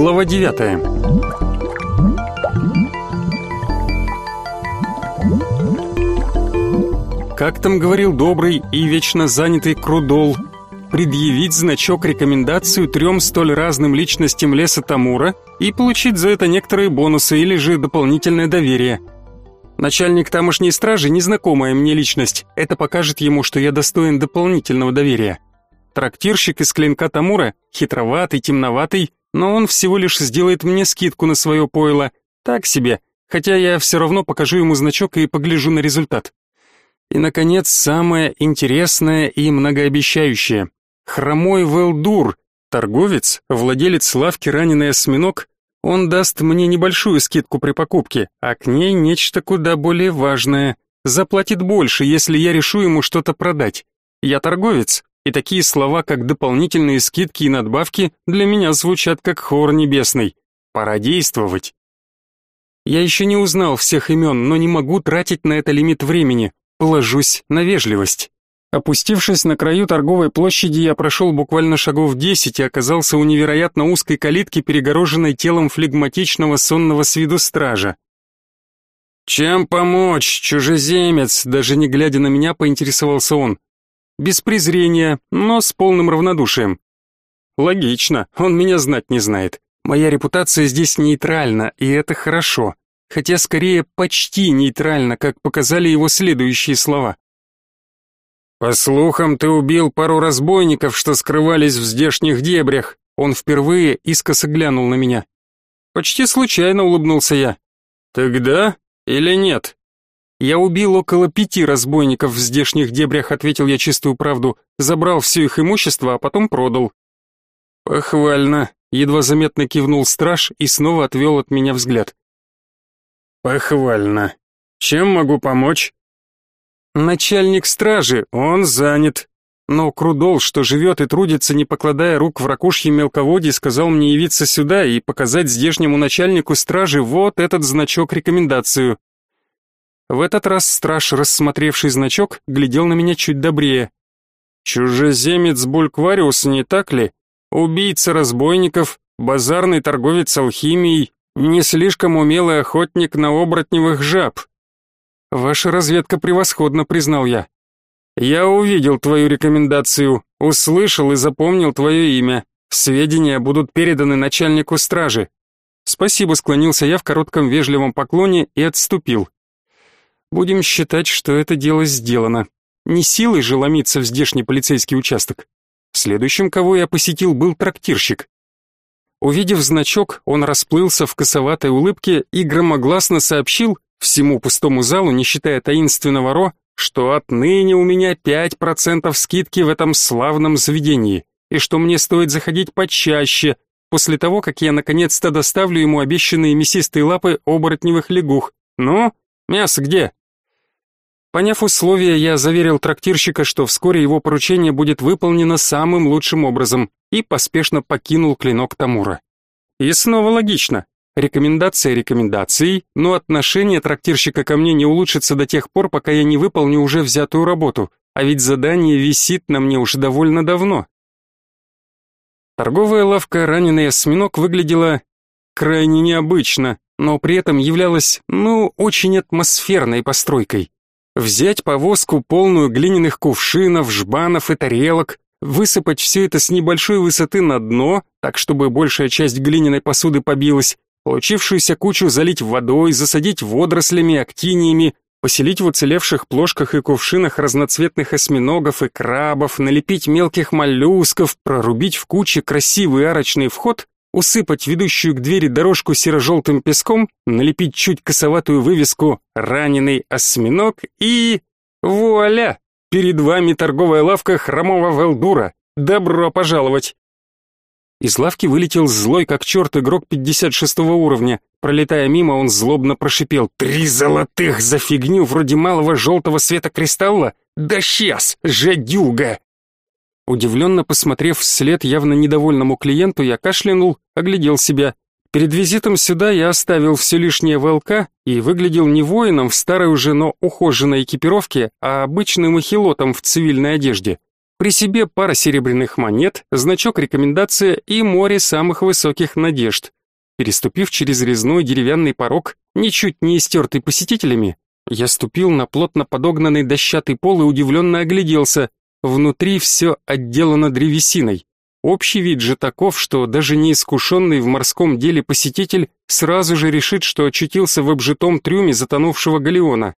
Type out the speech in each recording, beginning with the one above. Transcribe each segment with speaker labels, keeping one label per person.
Speaker 1: Глава 9. Как там говорил добрый и вечно занятый Крудол, предъявить значок-рекомендацию трем столь разным личностям леса Тамура и получить за это некоторые бонусы или же дополнительное доверие. Начальник тамошней стражи незнакомая мне личность. Это покажет ему, что я достоин дополнительного доверия. Трактирщик из клинка Тамура, хитроватый, темноватый, но он всего лишь сделает мне скидку на свое пойло. Так себе, хотя я все равно покажу ему значок и погляжу на результат. И, наконец, самое интересное и многообещающее. Хромой Велдур, торговец, владелец лавки «Раненый осьминог», он даст мне небольшую скидку при покупке, а к ней нечто куда более важное. Заплатит больше, если я решу ему что-то продать. Я торговец, и такие слова, как дополнительные скидки и надбавки, для меня звучат как хор небесный. Пора действовать. Я еще не узнал всех имен, но не могу тратить на это лимит времени. Положусь на вежливость. Опустившись на краю торговой площади, я прошел буквально шагов десять и оказался у невероятно узкой калитки, перегороженной телом флегматичного сонного с виду стража. «Чем помочь, чужеземец?» Даже не глядя на меня, поинтересовался он. Без презрения, но с полным равнодушием. Логично, он меня знать не знает. Моя репутация здесь нейтральна, и это хорошо. Хотя скорее почти нейтральна, как показали его следующие слова. По слухам, ты убил пару разбойников, что скрывались в здешних дебрях. Он впервые искоса глянул на меня. Почти случайно улыбнулся я. Тогда или нет? Я убил около пяти разбойников в здешних дебрях, ответил я чистую правду. Забрал все их имущество, а потом продал. Похвально, едва заметно кивнул страж и снова отвел от меня взгляд. Похвально. Чем могу помочь? Начальник стражи, он занят. Но Крудол, что живет и трудится, не покладая рук в ракушье мелководье, сказал мне явиться сюда и показать здешнему начальнику стражи вот этот значок-рекомендацию. В этот раз страж, рассмотревший значок, глядел на меня чуть добрее. Чужеземец Бульквариус, не так ли? Убийца разбойников, базарный торговец алхимией, не слишком умелый охотник на оборотневых жаб. Ваша разведка превосходна, признал я. Я увидел твою рекомендацию, услышал и запомнил твое имя. Сведения будут переданы начальнику стражи. Спасибо, склонился я в коротком вежливом поклоне и отступил. Будем считать, что это дело сделано. Не силой же ломиться в здешний полицейский участок. Следующим, кого я посетил, был трактирщик. Увидев значок, он расплылся в косоватой улыбке и громогласно сообщил, всему пустому залу, не считая таинственного Ро, что отныне у меня 5% скидки в этом славном заведении, и что мне стоит заходить почаще, после того, как я наконец-то доставлю ему обещанные мясистые лапы оборотневых лягух. Ну, мясо где? Поняв условия, я заверил трактирщика, что вскоре его поручение будет выполнено самым лучшим образом, и поспешно покинул клинок Тамура. И снова логично. Рекомендация рекомендацией, но отношение трактирщика ко мне не улучшится до тех пор, пока я не выполню уже взятую работу, а ведь задание висит на мне уже довольно давно. Торговая лавка «Раненый осьминог» выглядела крайне необычно, но при этом являлась, ну, очень атмосферной постройкой. Взять повозку, полную глиняных кувшинов, жбанов и тарелок, высыпать все это с небольшой высоты на дно, так чтобы большая часть глиняной посуды побилась, Получившуюся кучу залить водой, засадить водорослями, актиниями, поселить в уцелевших плошках и кувшинах разноцветных осьминогов и крабов, налепить мелких моллюсков, прорубить в куче красивый арочный вход, усыпать ведущую к двери дорожку серо-желтым песком, налепить чуть косоватую вывеску «Раненый осьминог» и... Вуаля! Перед вами торговая лавка хромого Велдура. Добро пожаловать! Из лавки вылетел злой как черт игрок 56 уровня. Пролетая мимо, он злобно прошипел «Три золотых за фигню вроде малого желтого света кристалла? Да сейчас, жадюга!» Удивленно посмотрев вслед явно недовольному клиенту, я кашлянул, оглядел себя. Перед визитом сюда я оставил все лишнее ВЛК и выглядел не воином в старой уже, но ухоженной экипировке, а обычным эхилотом в цивильной одежде. При себе пара серебряных монет, значок рекомендация и море самых высоких надежд. Переступив через резной деревянный порог, ничуть не истертый посетителями, я ступил на плотно подогнанный дощатый пол и удивленно огляделся. Внутри все отделано древесиной. Общий вид же таков, что даже неискушенный в морском деле посетитель сразу же решит, что очутился в обжитом трюме затонувшего галеона.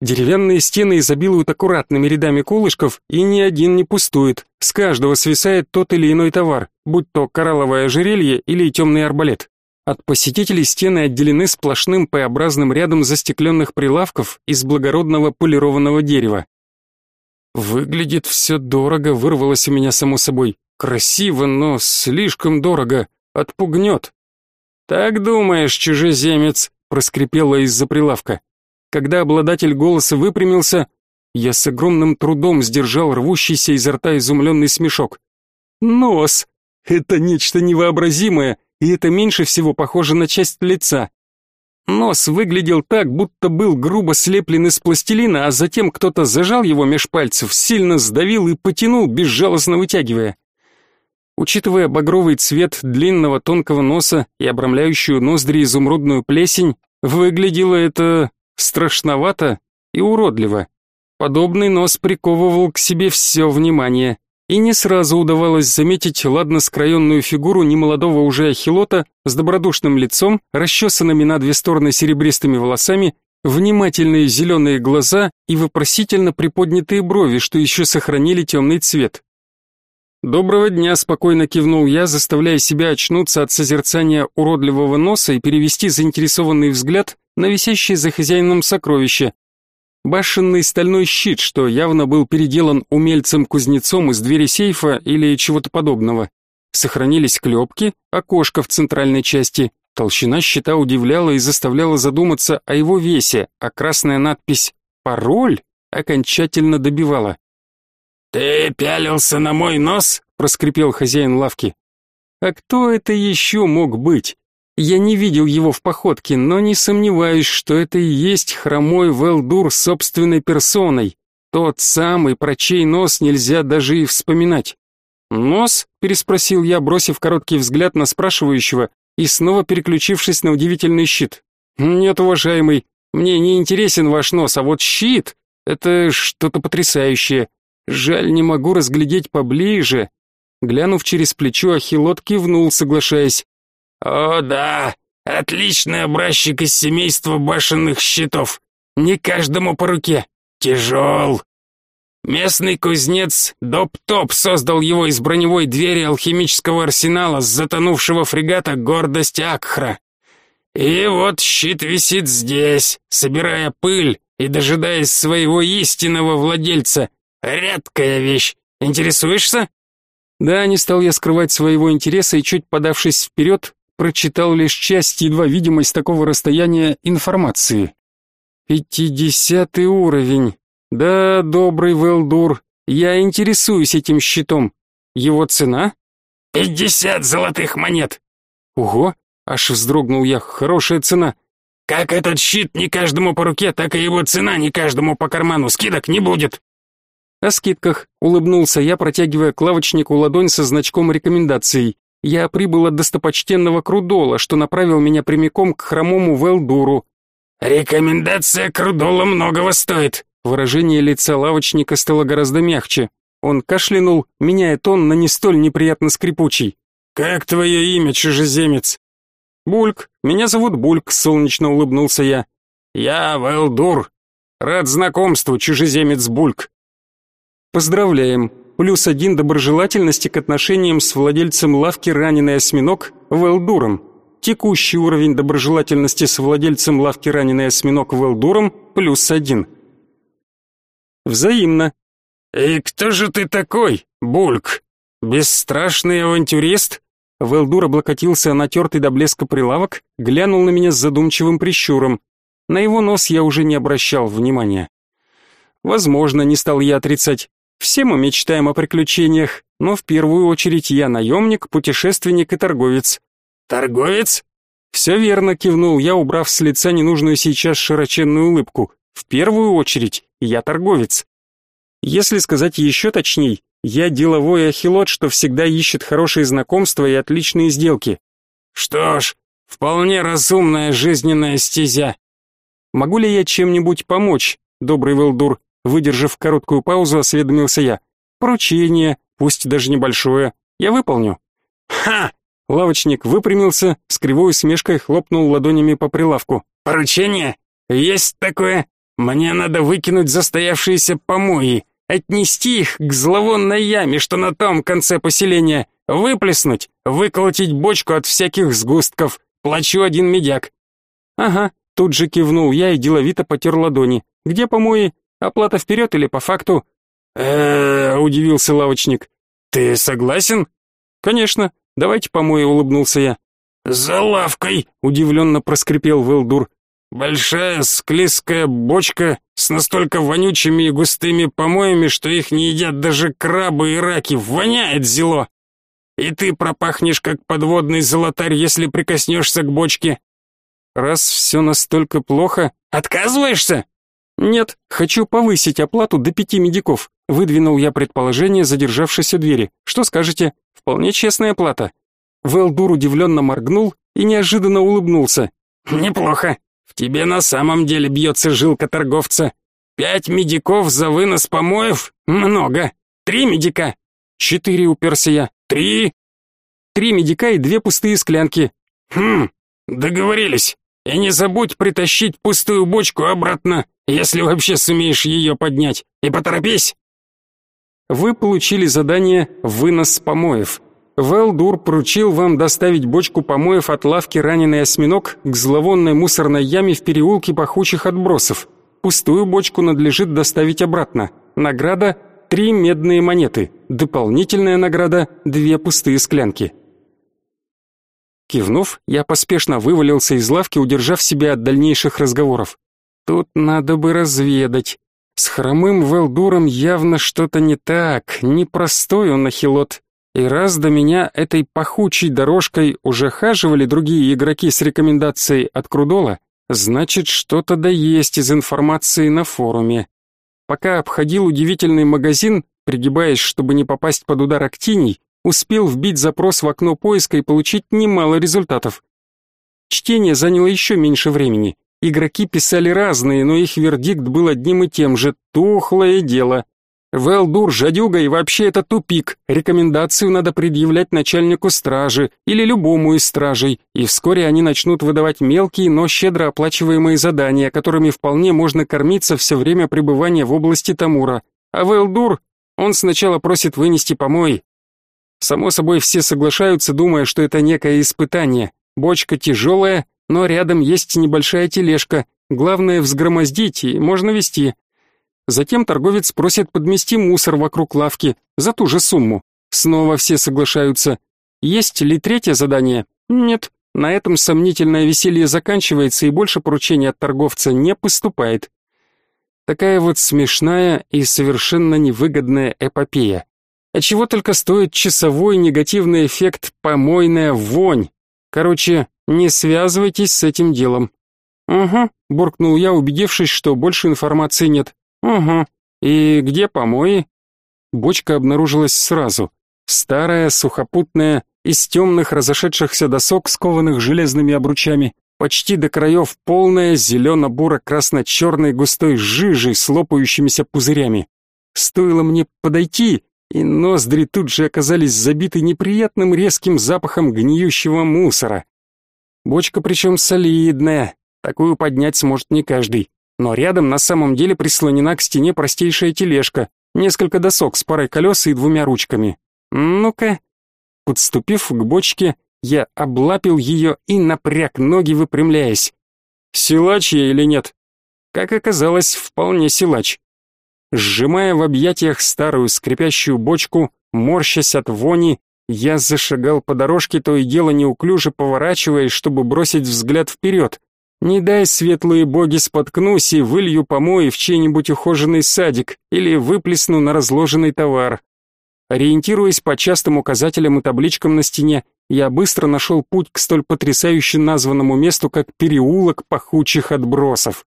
Speaker 1: Деревянные стены изобилуют аккуратными рядами колышков, и ни один не пустует. С каждого свисает тот или иной товар, будь то коралловое ожерелье или темный арбалет. От посетителей стены отделены сплошным П-образным рядом застекленных прилавков из благородного полированного дерева. Выглядит все дорого, вырвалось у меня само собой. Красиво, но слишком дорого. Отпугнет. Так думаешь, чужеземец, проскрипело из-за прилавка. Когда обладатель голоса выпрямился, я с огромным трудом сдержал рвущийся изо рта изумленный смешок. Нос! Это нечто невообразимое, и это меньше всего похоже на часть лица. Нос выглядел так, будто был грубо слеплен из пластилина, а затем кто-то зажал его меж пальцев, сильно сдавил и потянул, безжалостно вытягивая. Учитывая багровый цвет длинного тонкого носа и обрамляющую ноздри изумрудную плесень, выглядело это страшновато и уродливо. Подобный нос приковывал к себе все внимание и не сразу удавалось заметить ладно скроенную фигуру немолодого уже ахилота с добродушным лицом, расчесанными на две стороны серебристыми волосами, внимательные зеленые глаза и вопросительно приподнятые брови, что еще сохранили темный цвет. «Доброго дня», — спокойно кивнул я, заставляя себя очнуться от созерцания уродливого носа и перевести заинтересованный взгляд на висящее за хозяином сокровище, Башенный стальной щит, что явно был переделан умельцем-кузнецом из двери сейфа или чего-то подобного. Сохранились клепки, окошко в центральной части. Толщина щита удивляла и заставляла задуматься о его весе, а красная надпись «Пароль» окончательно добивала.
Speaker 2: «Ты пялился на мой нос?» — проскрипел хозяин лавки.
Speaker 1: «А кто это еще мог быть?» Я не видел его в походке, но не сомневаюсь, что это и есть хромой Велдур собственной персоной. Тот самый, про чей нос нельзя даже и вспоминать. «Нос?» — переспросил я, бросив короткий взгляд на спрашивающего и снова переключившись на удивительный щит. «Нет, уважаемый, мне не интересен ваш нос, а вот щит — это что-то потрясающее. Жаль, не могу разглядеть поближе». Глянув через плечо, Ахилот кивнул, соглашаясь.
Speaker 2: «О да, отличный образчик из семейства башенных щитов. Не каждому по руке. Тяжел». Местный кузнец Доп-Топ создал его из броневой двери алхимического арсенала с затонувшего фрегата «Гордость Акхра». И вот щит висит здесь, собирая пыль и дожидаясь своего истинного владельца. Редкая вещь. Интересуешься?
Speaker 1: Да, не стал я скрывать своего интереса и чуть подавшись вперед, прочитал лишь часть едва видимой с такого расстояния информации. Пятидесятый уровень. Да, добрый Велдур, я интересуюсь этим щитом. Его цена?
Speaker 2: Пятьдесят золотых монет.
Speaker 1: Ого, аж вздрогнул я, хорошая цена.
Speaker 2: Как этот щит не каждому по руке, так и его цена не каждому по карману, скидок не будет.
Speaker 1: О скидках улыбнулся я, протягивая к лавочнику ладонь со значком рекомендаций я прибыл от достопочтенного Крудола, что направил меня прямиком к хромому Велдуру.
Speaker 2: «Рекомендация Крудола многого стоит».
Speaker 1: Выражение лица лавочника стало гораздо мягче. Он кашлянул, меняя тон на не столь неприятно скрипучий.
Speaker 2: «Как твое имя, чужеземец?»
Speaker 1: «Бульк. Меня зовут Бульк», — солнечно улыбнулся я.
Speaker 2: «Я Велдур. Рад знакомству, чужеземец Бульк».
Speaker 1: «Поздравляем плюс один доброжелательности к отношениям с владельцем лавки «Раненый осьминог» Велдуром. Текущий уровень доброжелательности с владельцем лавки «Раненый осьминог» Велдуром плюс один. Взаимно.
Speaker 2: «И кто же ты такой, Бульк? Бесстрашный авантюрист?»
Speaker 1: Велдур облокотился на тертый до блеска прилавок, глянул на меня с задумчивым прищуром. На его нос я уже не обращал внимания. Возможно, не стал я отрицать. Все мы мечтаем о приключениях, но в первую очередь я наемник, путешественник и торговец.
Speaker 2: Торговец?
Speaker 1: Все верно, кивнул я, убрав с лица ненужную сейчас широченную улыбку. В первую очередь я торговец. Если сказать еще точней, Я деловой ахилот, что всегда ищет хорошие знакомства и отличные сделки.
Speaker 2: Что ж, вполне разумная жизненная стезя.
Speaker 1: Могу ли я чем-нибудь помочь, добрый Велдур? Выдержав короткую паузу, осведомился я. Поручение, пусть даже небольшое, я выполню.
Speaker 2: Ха!
Speaker 1: Лавочник выпрямился, с кривой усмешкой хлопнул ладонями по прилавку.
Speaker 2: Поручение? Есть такое. Мне надо выкинуть застоявшиеся помои, отнести их к зловонной яме, что на том конце поселения, выплеснуть, выколотить бочку от всяких сгустков. Плачу один медяк.
Speaker 1: Ага, тут же кивнул я и деловито потер ладони. Где помои? Оплата вперед или по факту?
Speaker 2: э удивился лавочник. Ты согласен?
Speaker 1: Конечно. Давайте помои, улыбнулся я.
Speaker 2: За лавкой,
Speaker 1: удивленно проскрипел Велдур.
Speaker 2: Большая склизкая бочка с настолько вонючими и густыми помоями, что их не едят даже крабы и раки. Воняет зело. И ты пропахнешь как подводный золотарь, если прикоснешься к бочке.
Speaker 1: Раз все настолько плохо,
Speaker 2: отказываешься?
Speaker 1: Нет, хочу повысить оплату до пяти медиков. Выдвинул я предположение, задержавшись у двери. Что скажете? Вполне честная плата. Велдур удивленно моргнул и неожиданно улыбнулся.
Speaker 2: Неплохо. В тебе на самом деле бьется жилка торговца. Пять медиков за вынос помоев? Много. Три медика.
Speaker 1: Четыре уперся я.
Speaker 2: Три.
Speaker 1: Три медика и две пустые склянки.
Speaker 2: Хм, договорились. И не забудь притащить пустую бочку обратно, если вообще сумеешь ее поднять. И поторопись.
Speaker 1: Вы получили задание «Вынос помоев». Велдур поручил вам доставить бочку помоев от лавки «Раненый осьминог» к зловонной мусорной яме в переулке пахучих отбросов. Пустую бочку надлежит доставить обратно. Награда – три медные монеты. Дополнительная награда – две пустые склянки. Кивнув, я поспешно вывалился из лавки, удержав себя от дальнейших разговоров. Тут надо бы разведать. С хромым Велдуром явно что-то не так, непростой он ахилот. И раз до меня этой пахучей дорожкой уже хаживали другие игроки с рекомендацией от Крудола, значит, что-то да есть из информации на форуме. Пока обходил удивительный магазин, пригибаясь, чтобы не попасть под удар актиний, успел вбить запрос в окно поиска и получить немало результатов. Чтение заняло еще меньше времени. Игроки писали разные, но их вердикт был одним и тем же – тухлое дело. Велдур, жадюга и вообще это тупик. Рекомендацию надо предъявлять начальнику стражи или любому из стражей, и вскоре они начнут выдавать мелкие, но щедро оплачиваемые задания, которыми вполне можно кормиться все время пребывания в области Тамура. А Велдур, он сначала просит вынести помой. Само собой все соглашаются, думая, что это некое испытание. Бочка тяжелая, но рядом есть небольшая тележка. Главное взгромоздить, и можно вести. Затем торговец просит подмести мусор вокруг лавки за ту же сумму. Снова все соглашаются. Есть ли третье задание? Нет. На этом сомнительное веселье заканчивается и больше поручений от торговца не поступает. Такая вот смешная и совершенно невыгодная эпопея. А чего только стоит часовой негативный эффект помойная вонь. Короче, не связывайтесь с этим делом. Угу, буркнул я, убедившись, что больше информации нет. Угу. И где помои? Бочка обнаружилась сразу. Старая, сухопутная, из темных разошедшихся досок, скованных железными обручами, почти до краев полная зелено-буро-красно-черной густой жижей с лопающимися пузырями. Стоило мне подойти, и ноздри тут же оказались забиты неприятным резким запахом гниющего мусора. Бочка причем солидная, такую поднять сможет не каждый но рядом на самом деле прислонена к стене простейшая тележка, несколько досок с парой колес и двумя ручками. Ну-ка. Подступив к бочке, я облапил ее и напряг ноги, выпрямляясь. Силач я или нет? Как оказалось, вполне силач. Сжимая в объятиях старую скрипящую бочку, морщась от вони, я зашагал по дорожке, то и дело неуклюже поворачиваясь, чтобы бросить взгляд вперед, не дай, светлые боги, споткнусь и вылью помои в чей-нибудь ухоженный садик или выплесну на разложенный товар. Ориентируясь по частым указателям и табличкам на стене, я быстро нашел путь к столь потрясающе названному месту, как переулок пахучих отбросов.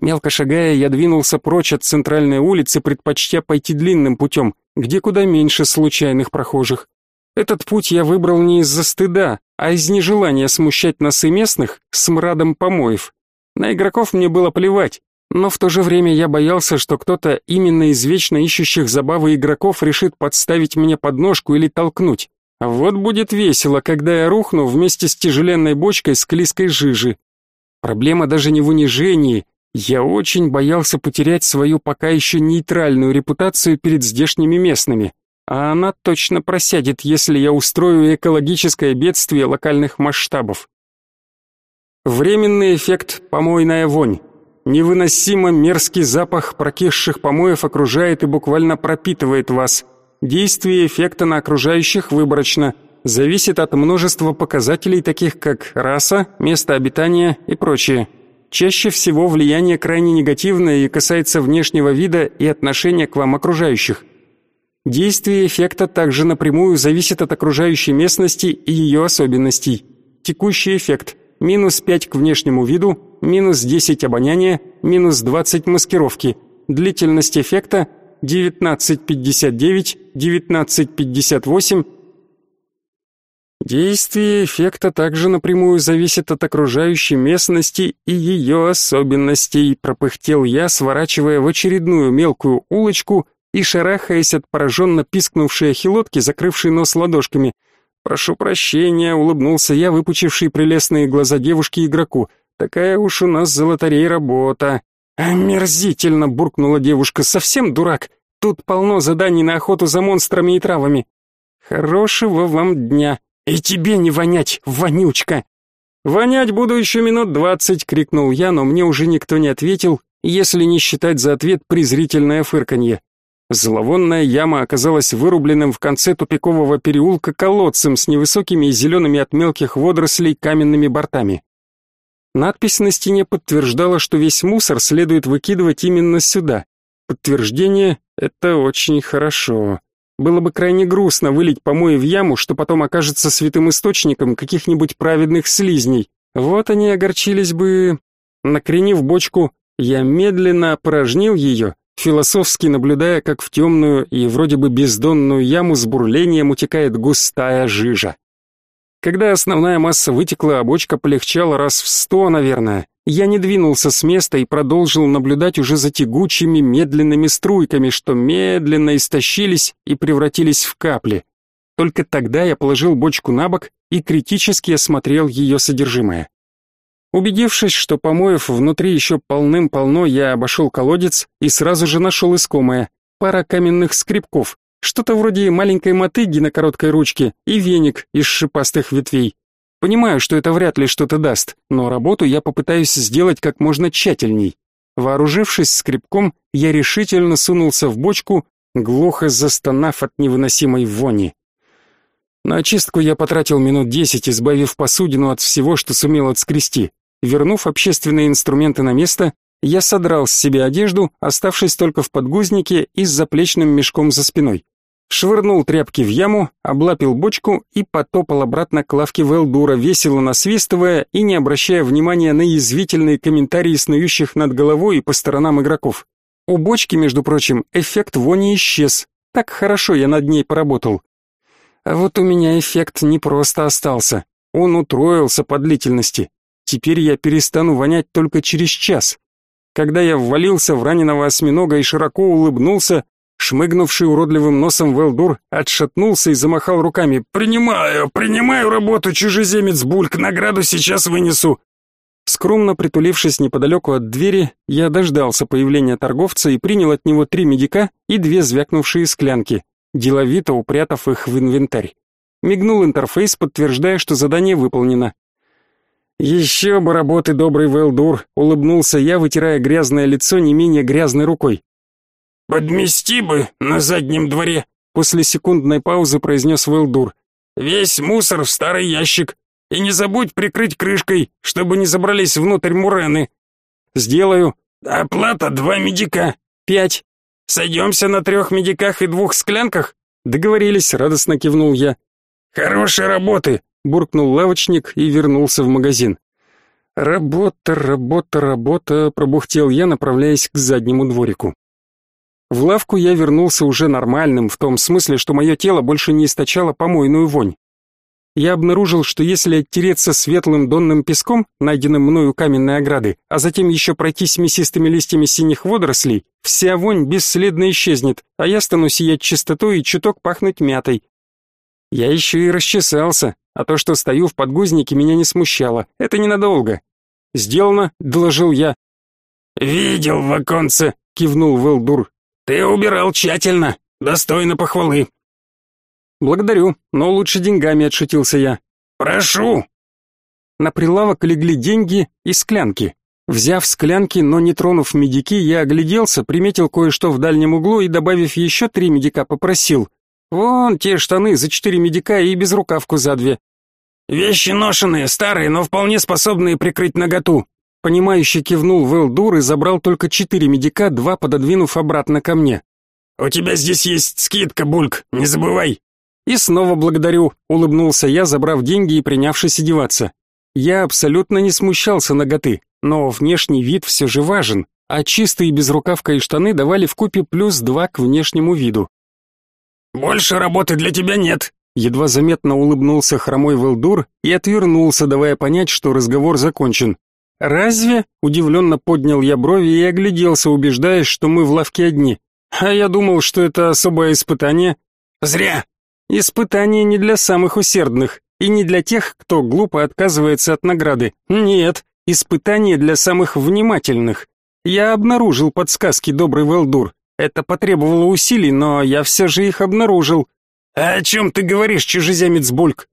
Speaker 1: Мелко шагая, я двинулся прочь от центральной улицы, предпочтя пойти длинным путем, где куда меньше случайных прохожих. Этот путь я выбрал не из-за стыда, а из нежелания смущать носы местных смрадом помоев. На игроков мне было плевать, но в то же время я боялся, что кто-то именно из вечно ищущих забавы игроков решит подставить мне подножку или толкнуть. Вот будет весело, когда я рухну вместе с тяжеленной бочкой с клейской жижи. Проблема даже не в унижении, я очень боялся потерять свою пока еще нейтральную репутацию перед здешними местными, а она точно просядет, если я устрою экологическое бедствие локальных масштабов. Временный эффект помойная вонь. Невыносимо мерзкий запах прокисших помоев окружает и буквально пропитывает вас. Действие эффекта на окружающих выборочно, зависит от множества показателей, таких как раса, место обитания и прочее. Чаще всего влияние крайне негативное и касается внешнего вида и отношения к вам окружающих. Действие эффекта также напрямую зависит от окружающей местности и ее особенностей. Текущий эффект – минус 5 к внешнему виду, минус 10 обоняния, минус 20 маскировки. Длительность эффекта – 19.59, 19.58, Действие эффекта также напрямую зависит от окружающей местности и ее особенностей, пропыхтел я, сворачивая в очередную мелкую улочку и шарахаясь от пораженно пискнувшей ахилотки, закрывшей нос ладошками. «Прошу прощения», — улыбнулся я, выпучивший прелестные глаза девушки игроку. «Такая уж у нас золотарей работа». «Омерзительно!» — буркнула девушка. «Совсем дурак? Тут полно заданий на охоту за монстрами и травами». «Хорошего вам дня!» «И тебе не вонять, вонючка!» «Вонять буду еще минут двадцать!» — крикнул я, но мне уже никто не ответил, если не считать за ответ презрительное фырканье. Зловонная яма оказалась вырубленным в конце тупикового переулка колодцем с невысокими и зелеными от мелких водорослей каменными бортами. Надпись на стене подтверждала, что весь мусор следует выкидывать именно сюда. Подтверждение — это очень хорошо. Было бы крайне грустно вылить помои в яму, что потом окажется святым источником каких-нибудь праведных слизней. Вот они огорчились бы... Накренив бочку, я медленно опорожнил ее, философски наблюдая, как в темную и вроде бы бездонную яму с бурлением утекает густая жижа. Когда основная масса вытекла, а бочка полегчала раз в сто, наверное, я не двинулся с места и продолжил наблюдать уже за тягучими медленными струйками, что медленно истощились и превратились в капли. Только тогда я положил бочку на бок и критически осмотрел ее содержимое. Убедившись, что помоев внутри еще полным-полно, я обошел колодец и сразу же нашел искомое — пара каменных скребков, что-то вроде маленькой мотыги на короткой ручке и веник из шипастых ветвей. Понимаю, что это вряд ли что-то даст, но работу я попытаюсь сделать как можно тщательней. Вооружившись скребком, я решительно сунулся в бочку, глухо застонав от невыносимой вони. На очистку я потратил минут десять, избавив посудину от всего, что сумел отскрести. Вернув общественные инструменты на место, я содрал с себя одежду, оставшись только в подгузнике и с заплечным мешком за спиной швырнул тряпки в яму, облапил бочку и потопал обратно к лавке Велдура, весело насвистывая и не обращая внимания на язвительные комментарии снующих над головой и по сторонам игроков. У бочки, между прочим, эффект вони исчез. Так хорошо я над ней поработал. А вот у меня эффект не просто остался. Он утроился по длительности. Теперь я перестану вонять только через час. Когда я ввалился в раненого осьминога и широко улыбнулся, Шмыгнувший уродливым носом Велдур отшатнулся и замахал руками. «Принимаю, принимаю работу, чужеземец Бульк, награду сейчас вынесу!» Скромно притулившись неподалеку от двери, я дождался появления торговца и принял от него три медика и две звякнувшие склянки, деловито упрятав их в инвентарь. Мигнул интерфейс, подтверждая, что задание выполнено. «Еще бы работы, добрый Велдур!» — улыбнулся я, вытирая грязное лицо не менее грязной рукой. «Подмести бы на заднем дворе», — после секундной паузы произнес Велдур. «Весь мусор в старый ящик. И не забудь прикрыть крышкой, чтобы не забрались внутрь мурены». «Сделаю». «Оплата два медика». «Пять». «Сойдемся на трех медиках и двух склянках?» «Договорились», — радостно кивнул я. «Хорошей работы», — буркнул лавочник и вернулся в магазин. Работа, работа, работа, пробухтел я, направляясь к заднему дворику. В лавку я вернулся уже нормальным, в том смысле, что мое тело больше не источало помойную вонь. Я обнаружил, что если оттереться светлым донным песком, найденным мною каменной ограды, а затем еще пройтись мясистыми листьями синих водорослей, вся вонь бесследно исчезнет, а я стану сиять чистотой и чуток пахнуть мятой. Я еще и расчесался, а то, что стою в подгузнике, меня не смущало. Это ненадолго. «Сделано», — доложил я.
Speaker 2: «Видел в оконце», — кивнул Велдур. «Ты убирал тщательно, достойно похвалы».
Speaker 1: «Благодарю, но лучше деньгами», — отшутился я.
Speaker 2: «Прошу».
Speaker 1: На прилавок легли деньги и склянки. Взяв склянки, но не тронув медики, я огляделся, приметил кое-что в дальнем углу и, добавив еще три медика, попросил. «Вон те штаны за четыре медика и безрукавку за две.
Speaker 2: «Вещи ношеные, старые, но вполне способные прикрыть наготу».
Speaker 1: Понимающе кивнул Велдур и забрал только четыре медика, два пододвинув обратно ко мне.
Speaker 2: «У тебя здесь есть скидка, Бульк, не забывай».
Speaker 1: «И снова благодарю», — улыбнулся я, забрав деньги и принявшись одеваться. Я абсолютно не смущался наготы, но внешний вид все же важен, а чистые безрукавка и штаны давали вкупе плюс два к внешнему виду.
Speaker 2: «Больше работы для тебя нет»,
Speaker 1: Едва заметно улыбнулся хромой Велдур и отвернулся, давая понять, что разговор закончен. «Разве?» — удивленно поднял я брови и огляделся, убеждаясь, что мы в лавке одни. «А я думал, что это особое испытание».
Speaker 2: «Зря!»
Speaker 1: «Испытание не для самых усердных и не для тех, кто глупо отказывается от награды. Нет, испытание для самых внимательных. Я обнаружил подсказки, добрый Велдур. Это потребовало усилий, но я все же их обнаружил.
Speaker 2: «А о чем ты говоришь, чужеземец Бульк?»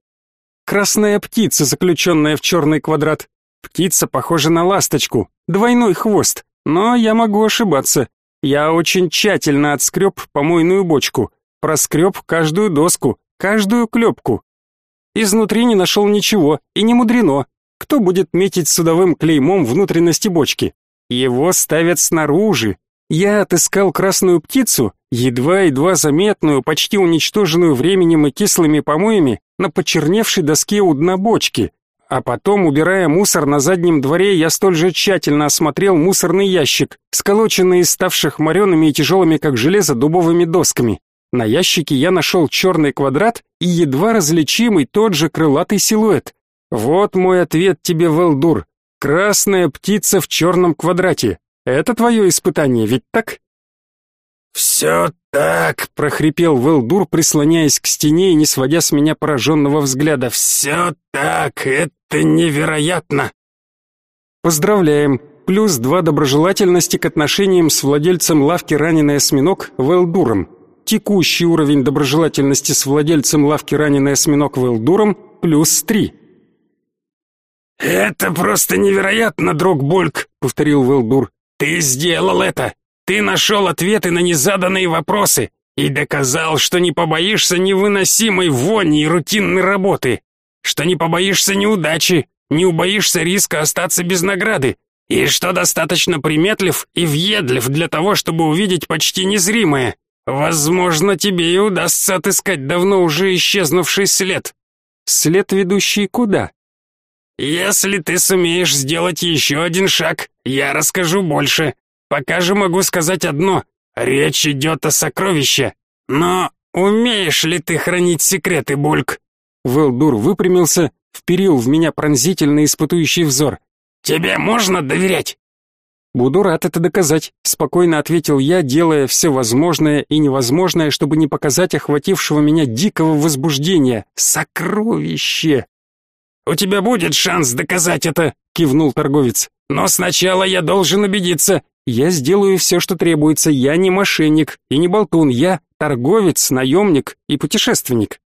Speaker 1: «Красная птица, заключенная в черный квадрат. Птица похожа на ласточку, двойной хвост, но я могу ошибаться. Я очень тщательно отскреб помойную бочку, проскреб каждую доску, каждую клепку. Изнутри не нашел ничего, и не мудрено. Кто будет метить судовым клеймом внутренности бочки? Его ставят снаружи, я отыскал красную птицу, едва-едва заметную, почти уничтоженную временем и кислыми помоями, на почерневшей доске у дна бочки. А потом, убирая мусор на заднем дворе, я столь же тщательно осмотрел мусорный ящик, сколоченный из ставших мореными и тяжелыми, как железо, дубовыми досками. На ящике я нашел черный квадрат и едва различимый тот же крылатый силуэт. Вот мой ответ тебе, Велдур. Красная птица в черном квадрате. Это твое испытание, ведь так?
Speaker 2: «Все так», —
Speaker 1: прохрипел Велдур, прислоняясь к стене и не сводя с меня пораженного взгляда.
Speaker 2: «Все так, это невероятно!»
Speaker 1: Поздравляем! Плюс два доброжелательности к отношениям с владельцем лавки «Раненый осьминог» Велдуром. Текущий уровень доброжелательности с владельцем лавки «Раненый осьминог» Велдуром плюс три.
Speaker 2: «Это просто невероятно, друг Бульк», — повторил Велдур. Ты сделал это! Ты нашел ответы на незаданные вопросы и доказал, что не побоишься невыносимой вони и рутинной работы, что не побоишься неудачи, не убоишься риска остаться без награды, и что достаточно приметлив и въедлив для того, чтобы увидеть почти незримое. Возможно, тебе и удастся отыскать давно уже исчезнувший след.
Speaker 1: След, ведущий куда?
Speaker 2: Если ты сумеешь сделать еще один шаг, я расскажу больше. Пока же могу сказать одно. Речь идет о сокровище. Но умеешь ли ты хранить секреты, Бульк?
Speaker 1: Велдур выпрямился, вперил в меня пронзительный испытующий взор.
Speaker 2: Тебе можно доверять?
Speaker 1: Буду рад это доказать, спокойно ответил я, делая все возможное и невозможное, чтобы не показать охватившего меня дикого возбуждения. Сокровище!
Speaker 2: «У тебя будет шанс доказать это», — кивнул торговец. «Но сначала я должен убедиться.
Speaker 1: Я сделаю все, что требуется. Я не мошенник и не болтун. Я торговец, наемник и путешественник».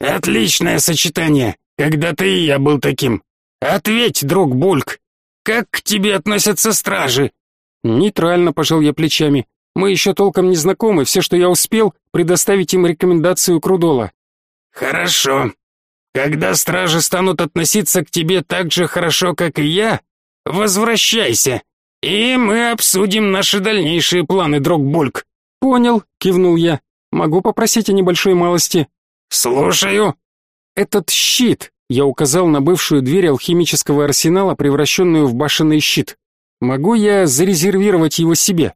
Speaker 2: «Отличное сочетание. Когда-то и я был таким. Ответь, друг Бульк, как к тебе относятся стражи?»
Speaker 1: Нейтрально пожал я плечами. Мы еще толком не знакомы, все, что я успел, предоставить им рекомендацию Крудола.
Speaker 2: Хорошо. Когда стражи станут относиться к тебе так же хорошо, как и я, возвращайся, и мы обсудим наши дальнейшие планы, Дрогбульк.
Speaker 1: Понял, кивнул я. Могу попросить о небольшой малости.
Speaker 2: Слушаю.
Speaker 1: Этот щит, Я указал на бывшую дверь алхимического арсенала, превращенную в башенный щит. Могу я зарезервировать его себе?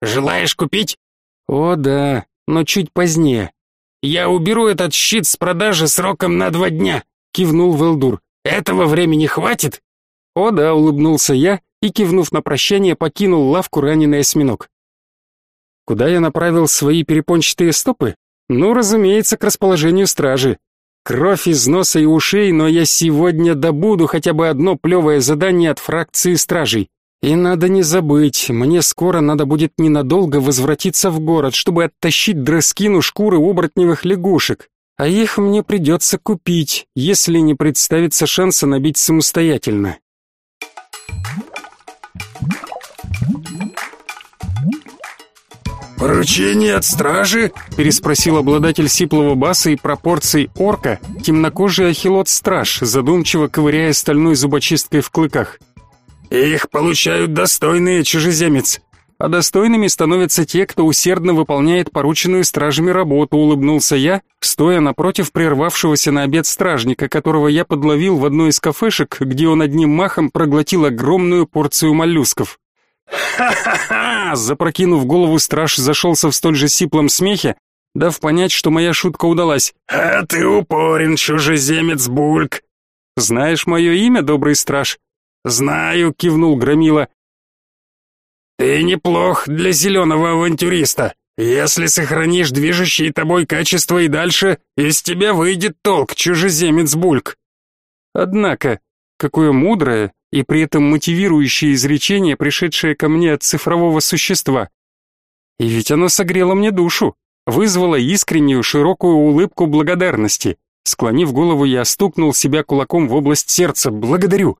Speaker 2: Желаешь купить?
Speaker 1: О да, но чуть позднее.
Speaker 2: Я уберу этот щит с продажи сроком на два дня,
Speaker 1: кивнул Велдур.
Speaker 2: Этого времени хватит?
Speaker 1: О да, улыбнулся я и, кивнув на прощание, покинул лавку раненый осьминог. Куда я направил свои перепончатые стопы? Ну, разумеется, к расположению стражи. Кровь из носа и ушей, но я сегодня добуду хотя бы одно плевое задание от фракции стражей. И надо не забыть, мне скоро надо будет ненадолго возвратиться в город, чтобы оттащить Дрескину шкуры оборотневых лягушек. А их мне придется купить, если не представится шанса набить самостоятельно.
Speaker 2: «Поручение от стражи?»
Speaker 1: — переспросил обладатель сиплого баса и пропорций орка, темнокожий ахилот-страж, задумчиво ковыряя стальной зубочисткой в клыках.
Speaker 2: «Их получают достойные, чужеземец.
Speaker 1: А достойными становятся те, кто усердно выполняет порученную стражами работу», — улыбнулся я, стоя напротив прервавшегося на обед стражника, которого я подловил в одной из кафешек, где он одним махом проглотил огромную порцию моллюсков. «Ха-ха-ха!» Запрокинув голову, страж зашелся в столь же сиплом смехе, дав понять, что моя шутка удалась.
Speaker 2: «А ты упорен, чужеземец Бульк!»
Speaker 1: «Знаешь мое имя, добрый страж?»
Speaker 2: «Знаю», — кивнул Громила. «Ты неплох для зеленого авантюриста. Если сохранишь движущие тобой качества и дальше, из тебя выйдет толк, чужеземец Бульк».
Speaker 1: Однако, какое мудрое и при этом мотивирующее изречение, пришедшее ко мне от цифрового существа. И ведь оно согрело мне душу, вызвало искреннюю широкую улыбку благодарности. Склонив голову, я стукнул себя кулаком в область сердца. «Благодарю!»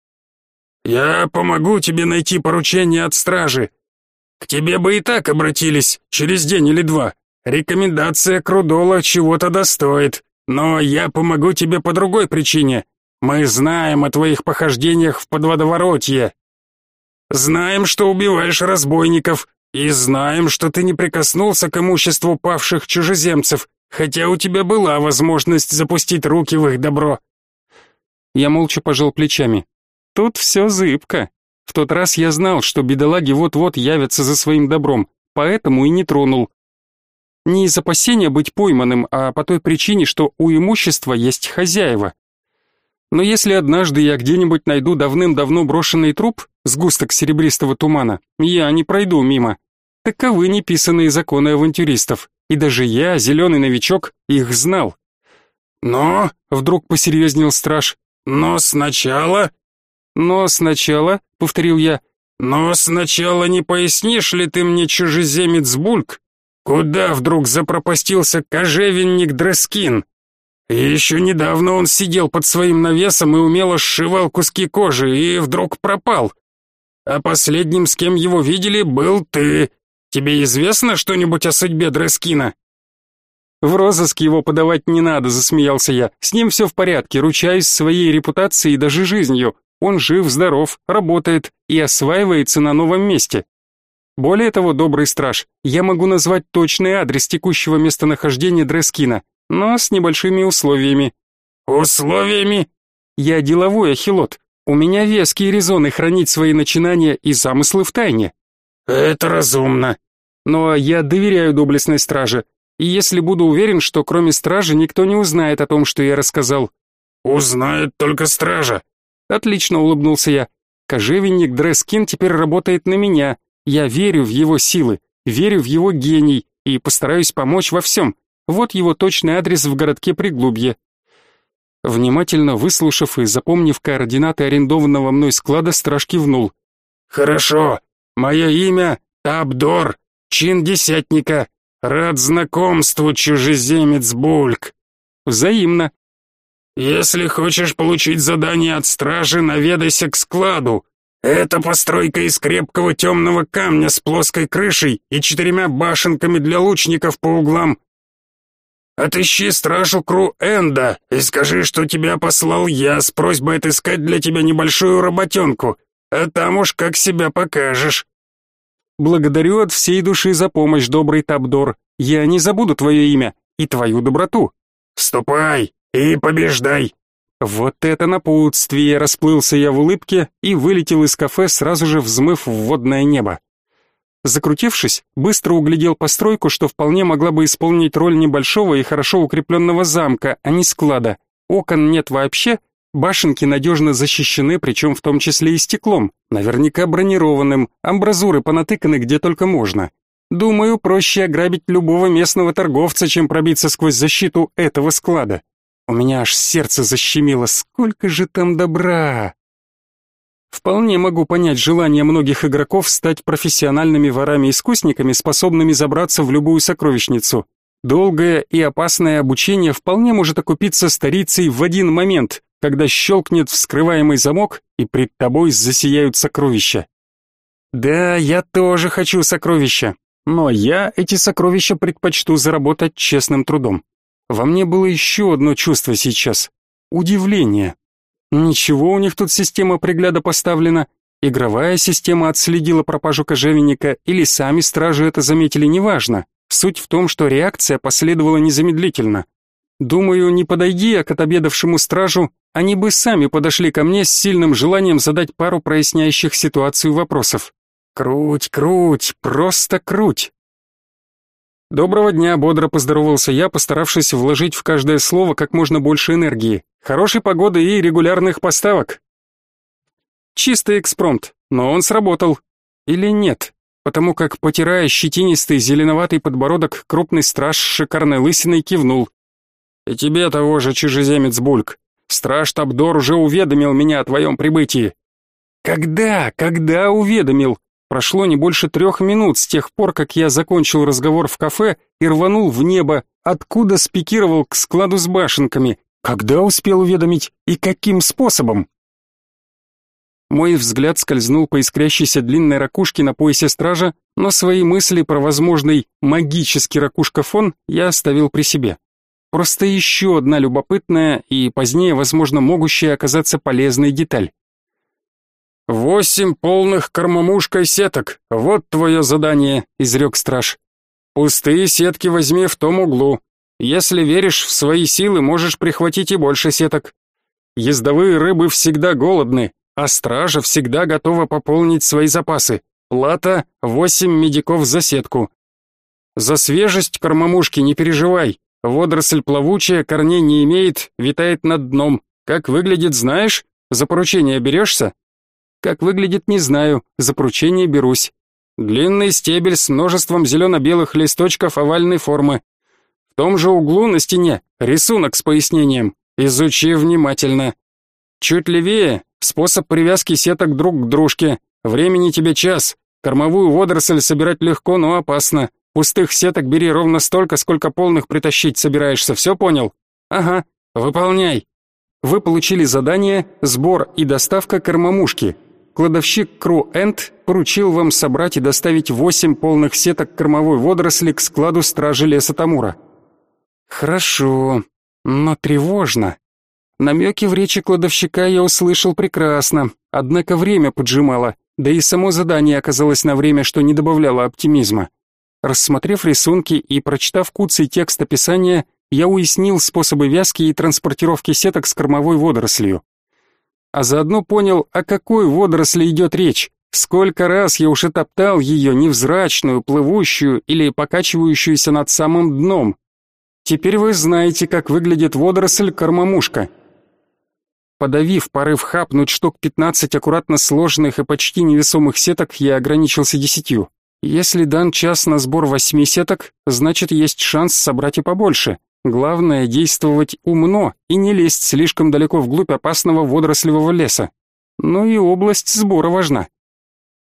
Speaker 2: «Я помогу тебе найти поручение от стражи. К тебе бы и так обратились, через день или два. Рекомендация Крудола чего-то достоит. Но я помогу тебе по другой причине. Мы знаем о твоих похождениях в подводоворотье. Знаем, что убиваешь разбойников, и знаем, что ты не прикоснулся к имуществу павших чужеземцев, хотя у тебя была возможность запустить руки в их добро.
Speaker 1: Я молча пожал плечами. Тут все зыбко. В тот раз я знал, что бедолаги вот-вот явятся за своим добром, поэтому и не тронул. Не из опасения быть пойманным, а по той причине, что у имущества есть хозяева. Но если однажды я где-нибудь найду давным-давно брошенный труп, сгусток серебристого тумана, я не пройду мимо. Таковы неписанные законы авантюристов, и даже я, зеленый новичок, их знал.
Speaker 2: «Но...» — вдруг посерьезнел страж. «Но сначала...»
Speaker 1: «Но сначала...» — повторил я.
Speaker 2: «Но сначала не пояснишь ли ты мне, чужеземец Бульк, куда вдруг запропастился кожевенник Дрескин?» Еще недавно он сидел под своим навесом и умело сшивал куски кожи, и вдруг пропал. А последним, с кем его видели, был ты. Тебе известно что-нибудь о судьбе Дрескина?»
Speaker 1: «В розыск его подавать не надо», — засмеялся я. «С ним все в порядке, ручаюсь своей репутацией и даже жизнью. Он жив, здоров, работает и осваивается на новом месте. Более того, добрый страж, я могу назвать точный адрес текущего местонахождения Дрескина но с небольшими условиями.
Speaker 2: Условиями?
Speaker 1: Я деловой ахилот. У меня веские резоны хранить свои начинания и замыслы в тайне.
Speaker 2: Это разумно.
Speaker 1: Но я доверяю доблестной страже, и если буду уверен, что кроме стражи никто не узнает о том, что я рассказал.
Speaker 2: Узнает только стража.
Speaker 1: Отлично улыбнулся я. Кожевенник Дрескин теперь работает на меня. Я верю в его силы, верю в его гений и постараюсь помочь во всем. Вот его точный адрес в городке Приглубье. Внимательно выслушав и запомнив координаты арендованного мной склада, страж кивнул.
Speaker 2: «Хорошо. Мое имя Абдор, чин десятника. Рад знакомству, чужеземец Бульк».
Speaker 1: «Взаимно».
Speaker 2: «Если хочешь получить задание от стражи, наведайся к складу. Это постройка из крепкого темного камня с плоской крышей и четырьмя башенками для лучников по углам. Отыщи стражу Кру Энда и скажи, что тебя послал я с просьбой отыскать для тебя небольшую работенку, а там уж как себя покажешь».
Speaker 1: «Благодарю от всей души за помощь, добрый Табдор. Я не забуду твое имя и твою доброту».
Speaker 2: «Ступай и побеждай.
Speaker 1: Вот это напутствие, расплылся я в улыбке и вылетел из кафе, сразу же взмыв в водное небо. Закрутившись, быстро углядел постройку, что вполне могла бы исполнить роль небольшого и хорошо укрепленного замка, а не склада. Окон нет вообще, башенки надежно защищены, причем в том числе и стеклом, наверняка бронированным, амбразуры понатыканы где только можно. Думаю, проще ограбить любого местного торговца, чем пробиться сквозь защиту этого склада. У меня аж сердце защемило, сколько же там добра. Вполне могу понять желание многих игроков стать профессиональными ворами-искусниками, способными забраться в любую сокровищницу. Долгое и опасное обучение вполне может окупиться старицей в один момент, когда щелкнет вскрываемый замок и пред тобой засияют сокровища. Да, я тоже хочу сокровища, но я эти сокровища предпочту заработать честным трудом. Во мне было еще одно чувство сейчас — удивление. Ничего у них тут система пригляда поставлена, игровая система отследила пропажу кожевенника или сами стражи это заметили, неважно. Суть в том, что реакция последовала незамедлительно. Думаю, не подойди я к отобедавшему стражу, они бы сами подошли ко мне с сильным желанием задать пару проясняющих ситуацию вопросов. Круть, круть, просто круть. «Доброго дня», — бодро поздоровался я, постаравшись вложить в каждое слово как можно больше энергии. «Хорошей погоды и регулярных поставок». Чистый экспромт, но он сработал. Или нет? Потому как, потирая щетинистый зеленоватый подбородок, крупный страж с шикарной лысиной кивнул. «И тебе того же, чужеземец Бульк. Страж Табдор уже уведомил меня о твоем прибытии». «Когда? Когда уведомил?» Прошло не больше трех минут с тех пор, как я закончил разговор в кафе и рванул в небо, откуда спикировал к складу с башенками. Когда успел уведомить и каким способом? Мой взгляд скользнул по искрящейся длинной ракушке на поясе стража, но свои мысли про возможный магический ракушка-фон я оставил при себе. Просто еще одна любопытная и позднее, возможно, могущая оказаться полезной деталь. «Восемь полных кормомушкой сеток, вот твое задание», — изрек страж. «Пустые сетки возьми в том углу. Если веришь в свои силы, можешь прихватить и больше сеток. Ездовые рыбы всегда голодны, а стража всегда готова пополнить свои запасы. Плата — восемь медиков за сетку. За свежесть кормомушки не переживай. Водоросль плавучая, корней не имеет, витает над дном. Как выглядит, знаешь? За поручение берешься?» Как выглядит, не знаю, за поручение берусь. Длинный стебель с множеством зелено-белых листочков овальной формы. В том же углу на стене рисунок с пояснением. Изучи внимательно. Чуть левее способ привязки сеток друг к дружке. Времени тебе час. Кормовую водоросль собирать легко, но опасно. Пустых сеток бери ровно столько, сколько полных притащить собираешься, все понял? Ага, выполняй. Вы получили задание «Сбор и доставка кормомушки» кладовщик Кру Энд поручил вам собрать и доставить восемь полных сеток кормовой водоросли к складу стражи леса Тамура. Хорошо, но тревожно. Намеки в речи кладовщика я услышал прекрасно, однако время поджимало, да и само задание оказалось на время, что не добавляло оптимизма. Рассмотрев рисунки и прочитав куцый текст описания, я уяснил способы вязки и транспортировки сеток с кормовой водорослью а заодно понял, о какой водоросли идет речь. Сколько раз я уже топтал ее невзрачную, плывущую или покачивающуюся над самым дном. Теперь вы знаете, как выглядит водоросль кормомушка. Подавив порыв хапнуть штук 15 аккуратно сложенных и почти невесомых сеток, я ограничился десятью. Если дан час на сбор восьми сеток, значит есть шанс собрать и побольше. Главное действовать умно и не лезть слишком далеко вглубь опасного водорослевого леса. Но и область сбора важна.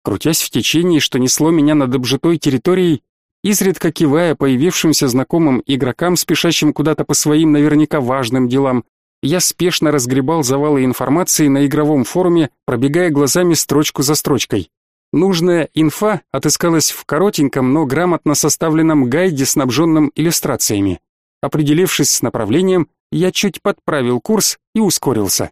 Speaker 1: Крутясь в течении, что несло меня над обжитой территорией, изредка кивая появившимся знакомым игрокам, спешащим куда-то по своим наверняка важным делам, я спешно разгребал завалы информации на игровом форуме, пробегая глазами строчку за строчкой. Нужная инфа отыскалась в коротеньком, но грамотно составленном гайде, снабженном иллюстрациями. Определившись с направлением, я чуть подправил курс и ускорился.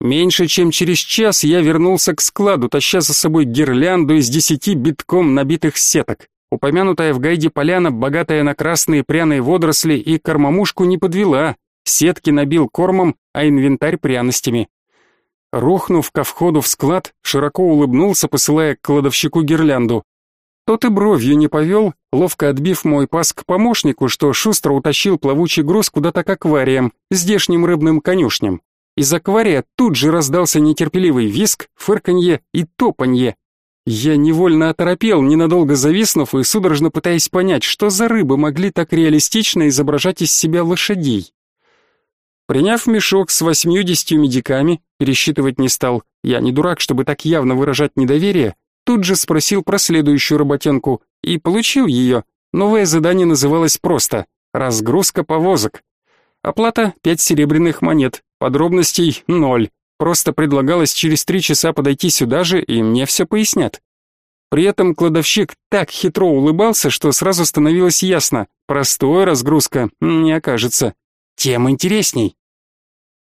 Speaker 1: Меньше чем через час я вернулся к складу, таща за собой гирлянду из десяти битком набитых сеток. Упомянутая в гайде поляна, богатая на красные пряные водоросли и кормомушку, не подвела. сетки набил кормом, а инвентарь пряностями. Рухнув ко входу в склад, широко улыбнулся, посылая к кладовщику гирлянду. Тот и бровью не повел, ловко отбив мой пас к помощнику, что шустро утащил плавучий груз куда-то к аквариям, здешним рыбным конюшням. Из аквария тут же раздался нетерпеливый виск, фырканье и топанье. Я невольно оторопел, ненадолго зависнув и судорожно пытаясь понять, что за рыбы могли так реалистично изображать из себя лошадей. Приняв мешок с восьмью-десятью медиками, пересчитывать не стал, я не дурак, чтобы так явно выражать недоверие, тут же спросил про следующую работенку и получил ее. Новое задание называлось просто «Разгрузка повозок». Оплата — пять серебряных монет, подробностей — ноль. Просто предлагалось через три часа подойти сюда же, и мне все пояснят. При этом кладовщик так хитро улыбался, что сразу становилось ясно, простой разгрузка не окажется тем интересней.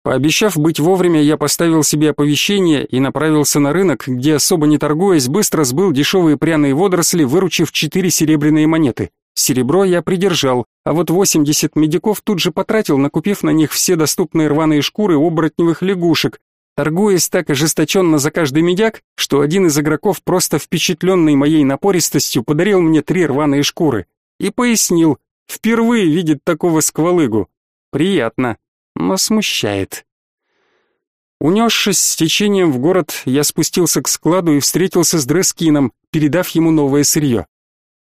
Speaker 1: Пообещав быть вовремя, я поставил себе оповещение и направился на рынок, где особо не торгуясь, быстро сбыл дешевые пряные водоросли, выручив четыре серебряные монеты. Серебро я придержал, а вот 80 медиков тут же потратил, накупив на них все доступные рваные шкуры оборотневых лягушек, торгуясь так ожесточенно за каждый медяк, что один из игроков, просто впечатленный моей напористостью, подарил мне три рваные шкуры и пояснил, впервые видит такого сквалыгу. Приятно, но смущает. Унесшись с течением в город, я спустился к складу и встретился с Дрескином, передав ему новое сырье.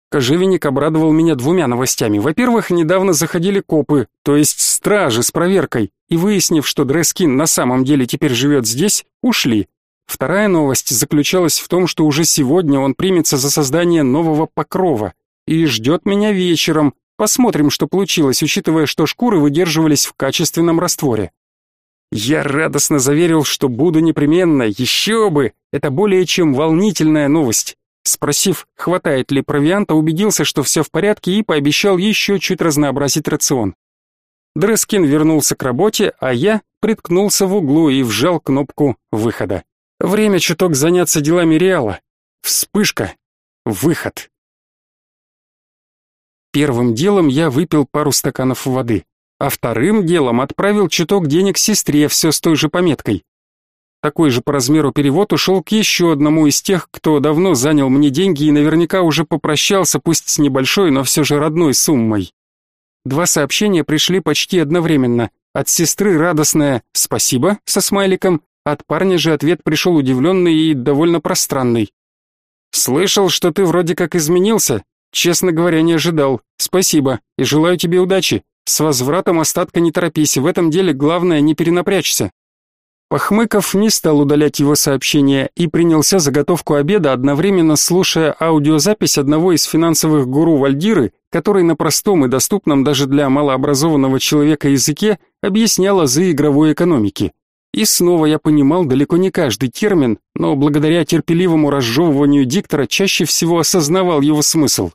Speaker 1: Кожевенник обрадовал меня двумя новостями. Во-первых, недавно заходили копы, то есть стражи с проверкой, и выяснив, что Дрескин на самом деле теперь живет здесь, ушли. Вторая новость заключалась в том, что уже сегодня он примется за создание нового покрова и ждет меня вечером, Посмотрим, что получилось, учитывая, что шкуры выдерживались в качественном растворе. Я радостно заверил, что буду непременно, еще бы! Это более чем волнительная новость. Спросив, хватает ли провианта, убедился, что все в порядке и пообещал еще чуть разнообразить рацион. Дрескин вернулся к работе, а я приткнулся в углу и вжал кнопку выхода. Время чуток заняться делами Реала. Вспышка. Выход. Первым делом я выпил пару стаканов воды, а вторым делом отправил чуток денег сестре, все с той же пометкой. Такой же по размеру перевод ушел к еще одному из тех, кто давно занял мне деньги и наверняка уже попрощался, пусть с небольшой, но все же родной суммой. Два сообщения пришли почти одновременно. От сестры радостное «спасибо» со смайликом, от парня же ответ пришел удивленный и довольно пространный. «Слышал, что ты вроде как изменился. Честно говоря, не ожидал. Спасибо и желаю тебе удачи. С возвратом остатка не торопись, в этом деле главное не перенапрячься. Похмыков не стал удалять его сообщение и принялся заготовку обеда, одновременно слушая аудиозапись одного из финансовых гуру Вальдиры, который на простом и доступном даже для малообразованного человека языке объяснял азы игровой экономики. И снова я понимал далеко не каждый термин, но благодаря терпеливому разжевыванию диктора чаще всего осознавал его смысл.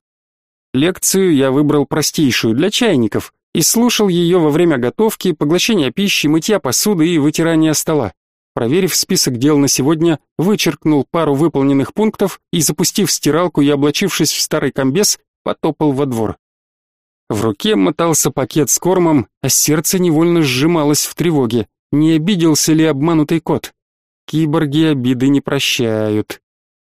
Speaker 1: Лекцию я выбрал простейшую, для чайников, и слушал ее во время готовки, поглощения пищи, мытья посуды и вытирания стола. Проверив список дел на сегодня, вычеркнул пару выполненных пунктов и, запустив стиралку и облачившись в старый комбез, потопал во двор. В руке мотался пакет с кормом, а сердце невольно сжималось в тревоге. Не обиделся ли обманутый кот? Киборги обиды не прощают.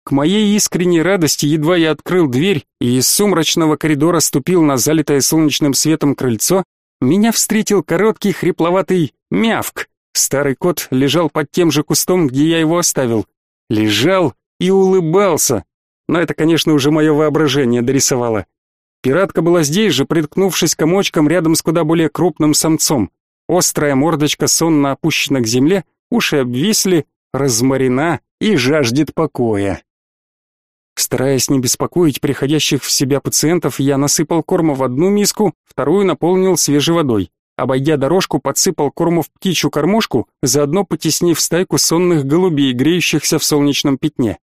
Speaker 1: К моей искренней радости едва я открыл дверь и из сумрачного коридора ступил на залитое солнечным светом крыльцо, меня встретил короткий хрипловатый мявк. Старый кот лежал под тем же кустом, где я его оставил. Лежал и улыбался. Но это, конечно, уже мое воображение дорисовало. Пиратка была здесь же, приткнувшись комочком рядом с куда более крупным самцом. Острая мордочка сонно опущена к земле, уши обвисли, разморена и жаждет покоя. Стараясь не беспокоить приходящих в себя пациентов, я насыпал корма в одну миску, вторую наполнил свежей водой. Обойдя дорожку, подсыпал корму в птичью кормушку, заодно потеснив стайку сонных голубей, греющихся в солнечном пятне.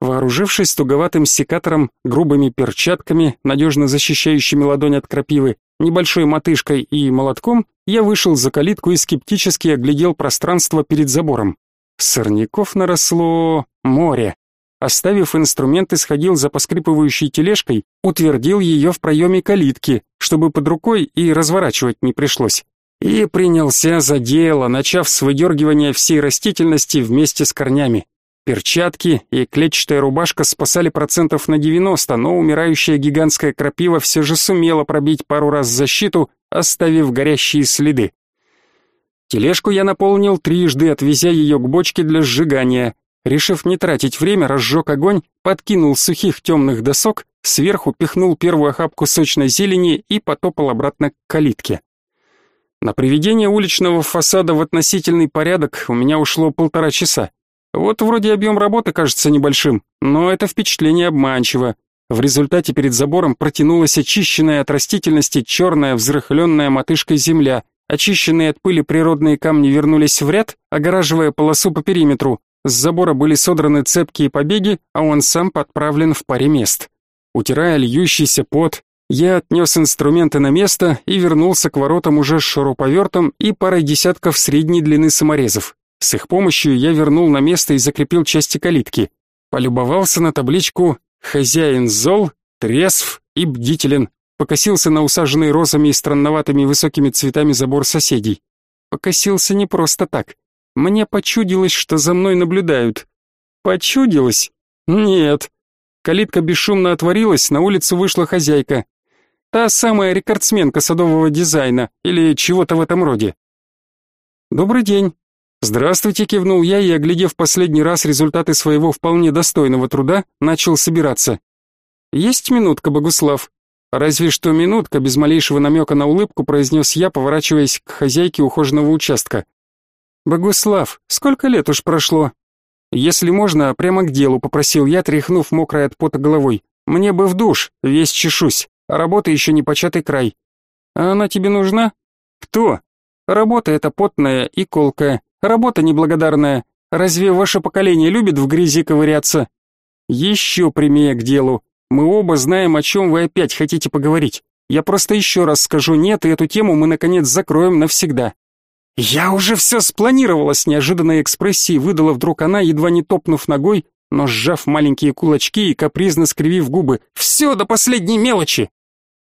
Speaker 1: Вооружившись туговатым секатором, грубыми перчатками, надежно защищающими ладонь от крапивы, небольшой мотышкой и молотком, я вышел за калитку и скептически оглядел пространство перед забором. Сорняков наросло море. Оставив инструменты, сходил за поскрипывающей тележкой, утвердил ее в проеме калитки, чтобы под рукой и разворачивать не пришлось. и принялся за дело, начав с выдергивания всей растительности вместе с корнями. Перчатки и клетчатая рубашка спасали процентов на 90, но умирающая гигантская крапива все же сумела пробить пару раз защиту, оставив горящие следы. Тележку я наполнил трижды, отвезя ее к бочке для сжигания. Решив не тратить время, разжег огонь, подкинул сухих темных досок, сверху пихнул первую охапку сочной зелени и потопал обратно к калитке. На приведение уличного фасада в относительный порядок у меня ушло полтора часа. Вот вроде объем работы кажется небольшим, но это впечатление обманчиво. В результате перед забором протянулась очищенная от растительности черная взрыхленная мотышкой земля. Очищенные от пыли природные камни вернулись в ряд, огораживая полосу по периметру. С забора были содраны цепкие побеги, а он сам подправлен в паре мест. Утирая льющийся пот, я отнес инструменты на место и вернулся к воротам уже с шуруповертом и парой десятков средней длины саморезов. С их помощью я вернул на место и закрепил части калитки. Полюбовался на табличку «Хозяин зол, трезв и бдителен». Покосился на усаженный розами и странноватыми высокими цветами забор соседей. Покосился не просто так. Мне почудилось, что за мной наблюдают. Почудилось? Нет. Калитка бесшумно отворилась, на улицу вышла хозяйка. Та самая рекордсменка садового дизайна или чего-то в этом роде. «Добрый день». «Здравствуйте», — кивнул я и, оглядев последний раз результаты своего вполне достойного труда, начал собираться. «Есть минутка, Богуслав?» «Разве что минутка», — без малейшего намека на улыбку произнес я, поворачиваясь к хозяйке ухоженного участка. «Богуслав, сколько лет уж прошло?» «Если можно, прямо к делу», — попросил я, тряхнув мокрой от пота головой. «Мне бы в душ, весь чешусь». Работа еще не початый край. А она тебе нужна? Кто? Работа эта потная и колкая. Работа неблагодарная. Разве ваше поколение любит в грязи ковыряться? Еще прямее к делу. Мы оба знаем, о чем вы опять хотите поговорить. Я просто еще раз скажу «нет», и эту тему мы, наконец, закроем навсегда. «Я уже все спланировала!» С неожиданной экспрессией выдала вдруг она, едва не топнув ногой, но сжав маленькие кулачки и капризно скривив губы. «Все до последней мелочи!»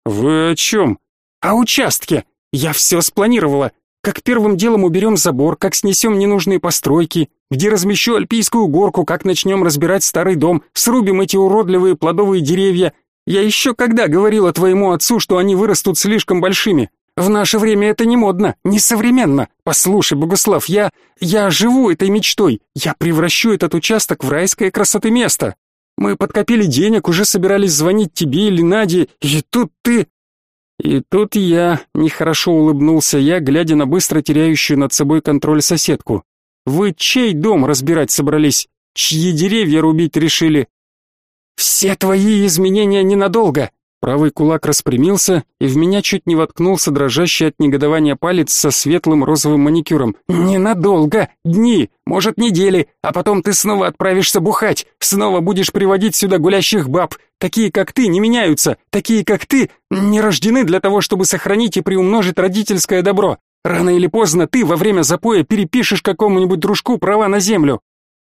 Speaker 1: «Вы о чем?» «О участке! Я все спланировала. Как первым делом уберем забор, как снесем ненужные постройки, где размещу альпийскую горку, как начнем разбирать старый дом, срубим эти уродливые плодовые деревья. Я еще когда говорила твоему отцу, что они вырастут слишком большими? В наше время это не модно, не современно. Послушай, Богуслав, я... я живу этой мечтой. Я превращу этот участок в райское красоты место. Мы подкопили денег, уже собирались звонить тебе или Наде, и тут ты...» И тут я, нехорошо улыбнулся я, глядя на быстро теряющую над собой контроль соседку. «Вы чей дом разбирать собрались? Чьи деревья рубить решили?» «Все твои изменения ненадолго. Правый кулак распрямился, и в меня чуть не воткнулся дрожащий от негодования палец со светлым розовым маникюром. «Ненадолго! Дни, может, недели, а потом ты снова отправишься бухать, снова будешь приводить сюда гулящих баб. Такие, как ты, не меняются, такие, как ты, не рождены для того, чтобы сохранить и приумножить родительское добро. Рано или поздно ты во время запоя перепишешь какому-нибудь дружку права на землю.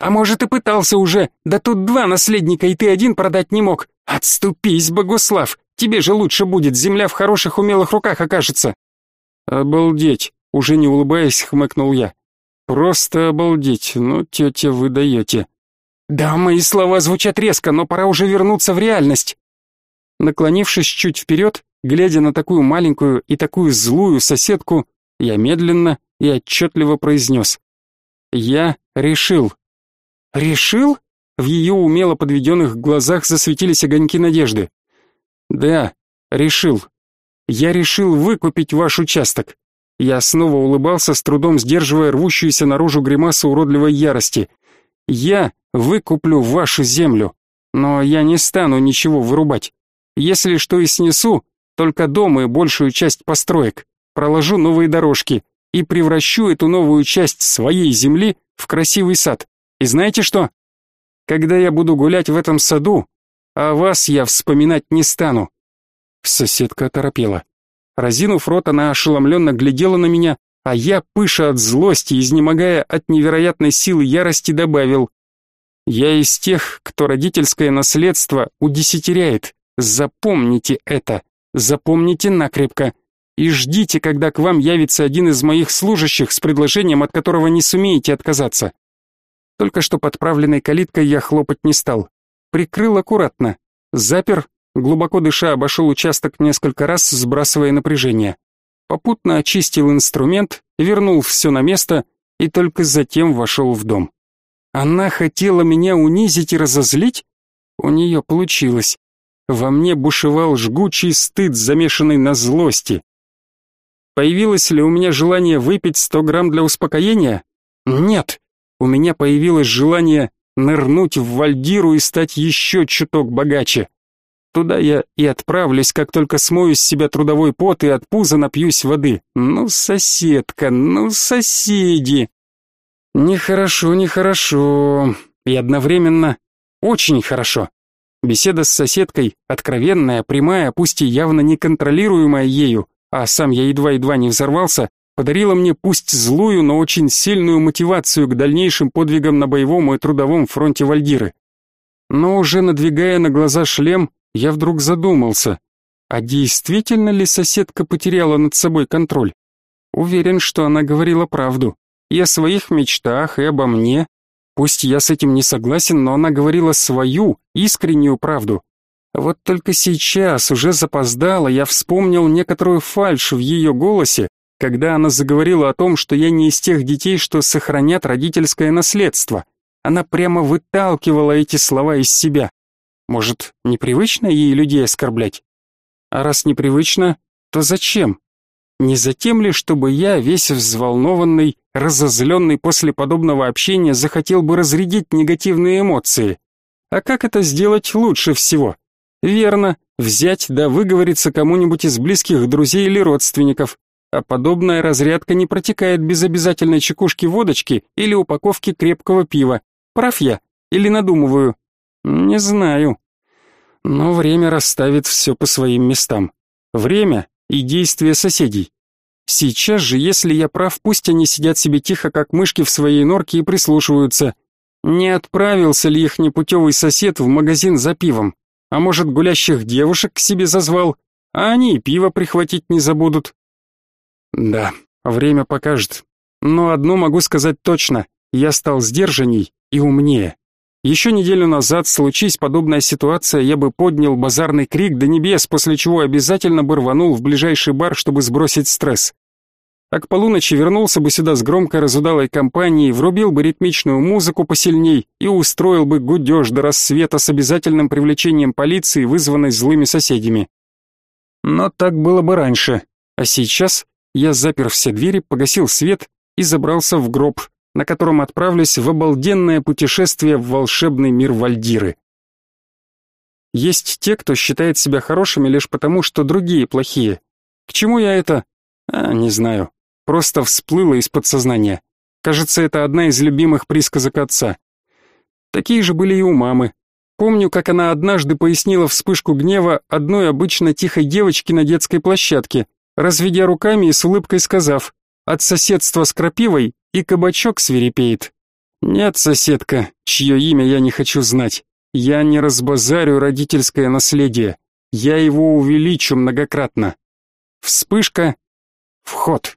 Speaker 1: А может, и пытался уже, да тут два наследника, и ты один продать не мог. Отступись, Богослав, тебе же лучше будет, земля в хороших умелых руках окажется. Обалдеть, уже не улыбаясь, хмыкнул я. Просто обалдеть, ну, тетя, вы даете. Да, мои слова звучат резко, но пора уже вернуться в реальность. Наклонившись чуть вперед, глядя на такую маленькую и такую злую соседку, я медленно и отчетливо произнес. Я решил. Решил? В ее умело подведенных глазах засветились огоньки надежды. «Да, решил. Я решил выкупить ваш участок». Я снова улыбался, с трудом сдерживая рвущуюся наружу гримасу уродливой ярости. «Я выкуплю вашу землю, но я не стану ничего вырубать. Если что и снесу, только дом и большую часть построек, проложу новые дорожки и превращу эту новую часть своей земли в красивый сад. И знаете что? Когда я буду гулять в этом саду, а вас я вспоминать не стану. Соседка оторопела. Разинув рот, она ошеломленно глядела на меня, а я, пыша от злости, изнемогая от невероятной силы ярости, добавил. Я из тех, кто родительское наследство удесятеряет. Запомните это. Запомните накрепко. и ждите, когда к вам явится один из моих служащих с предложением, от которого не сумеете отказаться. Только что подправленной калиткой я хлопать не стал. Прикрыл аккуратно, запер, глубоко дыша обошел участок несколько раз, сбрасывая напряжение. Попутно очистил инструмент, вернул все на место и только затем вошел в дом. Она хотела меня унизить и разозлить? У нее получилось. Во мне бушевал жгучий стыд, замешанный на злости. Появилось ли у меня желание выпить сто грамм для успокоения? Нет. У меня появилось желание нырнуть в Вальдиру и стать еще чуток богаче. Туда я и отправлюсь, как только смою с себя трудовой пот и от пуза напьюсь воды. Ну, соседка, ну, соседи. Нехорошо, нехорошо. И одновременно очень хорошо. Беседа с соседкой, откровенная, прямая, пусть и явно неконтролируемая ею, а сам я едва-едва не взорвался, подарила мне пусть злую, но очень сильную мотивацию к дальнейшим подвигам на боевом и трудовом фронте Вальдиры. Но уже надвигая на глаза шлем, я вдруг задумался, а действительно ли соседка потеряла над собой контроль? Уверен, что она говорила правду. И о своих мечтах, и обо мне. Пусть я с этим не согласен, но она говорила свою, искреннюю правду. Вот только сейчас, уже запоздало, я вспомнил некоторую фальшь в ее голосе, когда она заговорила о том, что я не из тех детей, что сохранят родительское наследство. Она прямо выталкивала эти слова из себя. Может, непривычно ей людей оскорблять? А раз непривычно, то зачем? Не за тем ли, чтобы я, весь взволнованный, разозленный после подобного общения, захотел бы разрядить негативные эмоции? А как это сделать лучше всего? Верно, взять да выговориться кому-нибудь из близких друзей или родственников. А подобная разрядка не протекает без обязательной чекушки водочки или упаковки крепкого пива. Прав я? Или надумываю? Не знаю. Но время расставит все по своим местам. Время и действия соседей. Сейчас же, если я прав, пусть они сидят себе тихо, как мышки в своей норке и прислушиваются. Не отправился ли их непутевый сосед в магазин за пивом? А может, гулящих девушек к себе зазвал? А они и пиво прихватить не забудут. Да, время покажет. Но одно могу сказать точно. Я стал сдержанней и умнее. Еще неделю назад, случись подобная ситуация, я бы поднял базарный крик до небес, после чего обязательно бы рванул в ближайший бар, чтобы сбросить стресс. А к полуночи вернулся бы сюда с громкой разудалой компанией, врубил бы ритмичную музыку посильней и устроил бы гудеж до рассвета с обязательным привлечением полиции, вызванной злыми соседями. Но так было бы раньше, а сейчас я запер все двери, погасил свет и забрался в гроб, на котором отправлюсь в обалденное путешествие в волшебный мир Вальдиры. Есть те, кто считает себя хорошими лишь потому, что другие плохие. К чему я это? А, не знаю. Просто всплыло из подсознания. Кажется, это одна из любимых присказок отца. Такие же были и у мамы. Помню, как она однажды пояснила вспышку гнева одной обычно тихой девочке на детской площадке, разведя руками и с улыбкой сказав, «От соседства с крапивой и кабачок свирепеет. Нет, соседка, чье имя я не хочу знать. Я не разбазарю родительское наследие. Я его увеличу многократно. Вспышка. Вход.